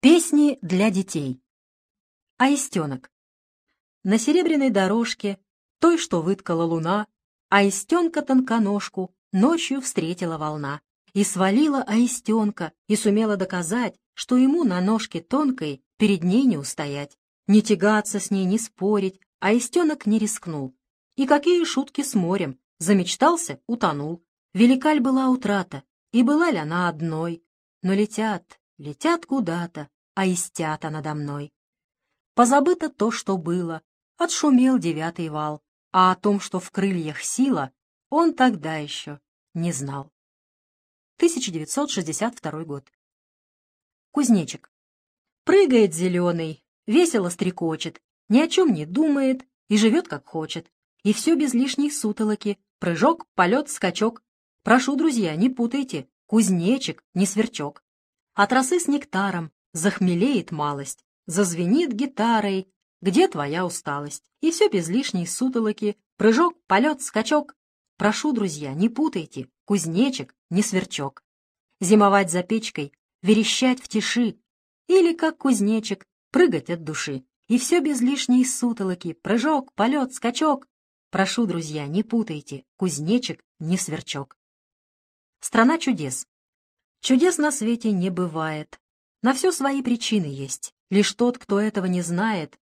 Песни для детей. Аистенок. На серебряной дорожке, той, что выткала луна, Аистенка тонконожку ночью встретила волна. И свалила Аистенка, и сумела доказать, что ему на ножке тонкой перед ней не устоять. Не тягаться с ней, не спорить, Аистенок не рискнул. И какие шутки с морем, замечтался, утонул. Велика ль была утрата, и была ли она одной? Но летят, летят куда-то, а истята надо мной. Позабыто то, что было, отшумел девятый вал, а о том, что в крыльях сила, он тогда еще не знал. 1962 год. Кузнечик. Прыгает зеленый, весело стрекочет, ни о чем не думает и живет как хочет. И все без лишней сутолоки, прыжок, полет, скачок. Прошу, друзья, не путайте, кузнечик, не сверчок. От росы с нектаром захмелеет малость, зазвенит гитарой. Где твоя усталость? И все без лишней сутолоки, прыжок, полет, скачок. Прошу, друзья, не путайте, кузнечик, не сверчок. Зимовать за печкой, верещать в тиши, или, как кузнечик, прыгать от души. И все без лишней сутолоки, прыжок, полет, скачок. Прошу, друзья, не путайте, кузнечик, не сверчок. Страна чудес. Чудес на свете не бывает. На все свои причины есть. Лишь тот, кто этого не знает,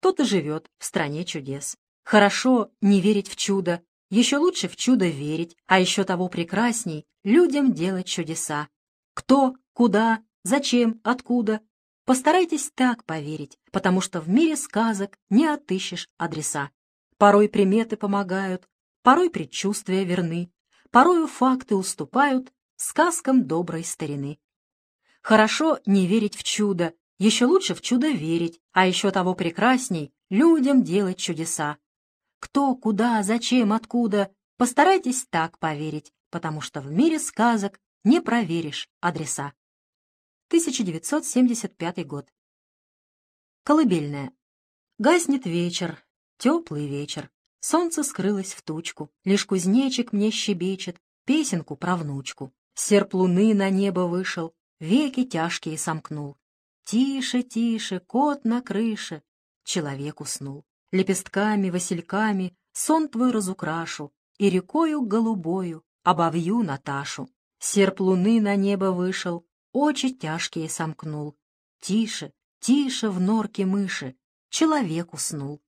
тот и живет в стране чудес. Хорошо не верить в чудо, еще лучше в чудо верить, а еще того прекрасней людям делать чудеса. Кто, куда, зачем, откуда. Постарайтесь так поверить, потому что в мире сказок не отыщешь адреса. Порой приметы помогают, порой предчувствия верны, порою факты уступают сказкам доброй старины. Хорошо не верить в чудо, еще лучше в чудо верить, а еще того прекрасней людям делать чудеса. Кто, куда, зачем, откуда, постарайтесь так поверить, потому что в мире сказок не проверишь адреса. 1975 год. Колыбельная. Гаснет вечер, теплый вечер. Солнце скрылось в тучку, лишь кузнечик мне щебечет песенку про внучку. Серп луны на небо вышел, веки тяжкие сомкнул. Тише, тише, кот на крыше. Человек уснул. Лепестками, васильками сон твой разукрашу, И рекою голубою обовью Наташу. Серп луны на небо вышел, очи тяжкие сомкнул. Тише, тише в норке мыши, человек уснул.